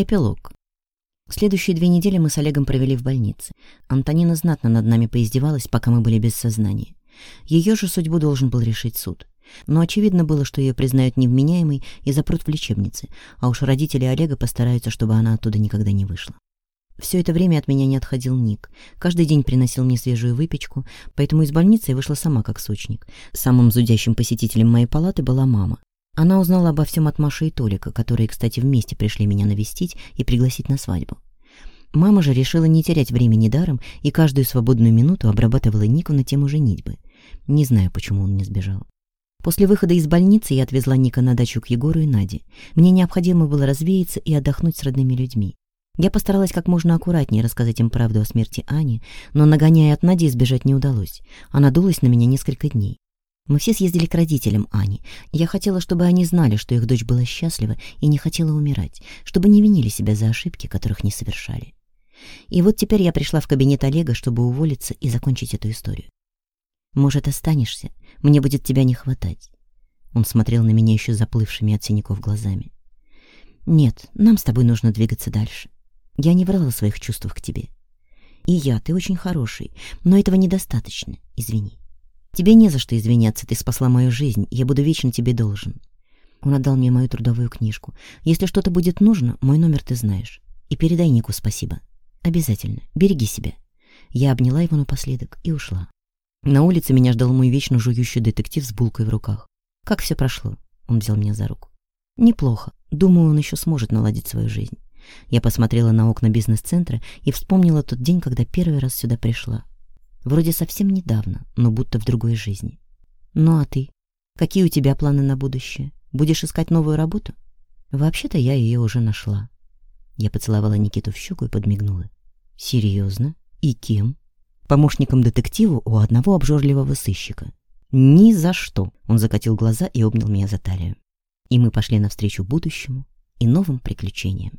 Эпилог. Следующие две недели мы с Олегом провели в больнице. Антонина знатно над нами поиздевалась, пока мы были без сознания. Ее же судьбу должен был решить суд. Но очевидно было, что ее признают невменяемой и запрут в лечебнице, а уж родители Олега постараются, чтобы она оттуда никогда не вышла. Все это время от меня не отходил Ник. Каждый день приносил мне свежую выпечку, поэтому из больницы я вышла сама как сочник. Самым зудящим посетителем моей палаты была мама. Она узнала обо всем от Маши и Толика, которые, кстати, вместе пришли меня навестить и пригласить на свадьбу. Мама же решила не терять времени даром и каждую свободную минуту обрабатывала Нику на тему женитьбы. Не знаю, почему он не сбежал. После выхода из больницы я отвезла Ника на дачу к Егору и Наде. Мне необходимо было развеяться и отдохнуть с родными людьми. Я постаралась как можно аккуратнее рассказать им правду о смерти Ани, но, нагоняя от Нади, избежать не удалось. Она дулась на меня несколько дней. Мы все съездили к родителям Ани. Я хотела, чтобы они знали, что их дочь была счастлива и не хотела умирать, чтобы не винили себя за ошибки, которых не совершали. И вот теперь я пришла в кабинет Олега, чтобы уволиться и закончить эту историю. «Может, останешься? Мне будет тебя не хватать». Он смотрел на меня еще заплывшими от синяков глазами. «Нет, нам с тобой нужно двигаться дальше. Я не врала о своих чувствах к тебе. И я, ты очень хороший, но этого недостаточно, извини». Тебе не за что извиняться, ты спасла мою жизнь, я буду вечно тебе должен. Он отдал мне мою трудовую книжку. Если что-то будет нужно, мой номер ты знаешь. И передай Нику спасибо. Обязательно. Береги себя. Я обняла его напоследок и ушла. На улице меня ждал мой вечно жующий детектив с булкой в руках. Как все прошло? Он взял меня за руку. Неплохо. Думаю, он еще сможет наладить свою жизнь. Я посмотрела на окна бизнес-центра и вспомнила тот день, когда первый раз сюда пришла. Вроде совсем недавно, но будто в другой жизни. Ну а ты? Какие у тебя планы на будущее? Будешь искать новую работу? Вообще-то я ее уже нашла. Я поцеловала Никиту в щеку и подмигнула. Серьезно? И кем? Помощником детектива у одного обжорливого сыщика. Ни за что. Он закатил глаза и обнял меня за талию. И мы пошли навстречу будущему и новым приключениям.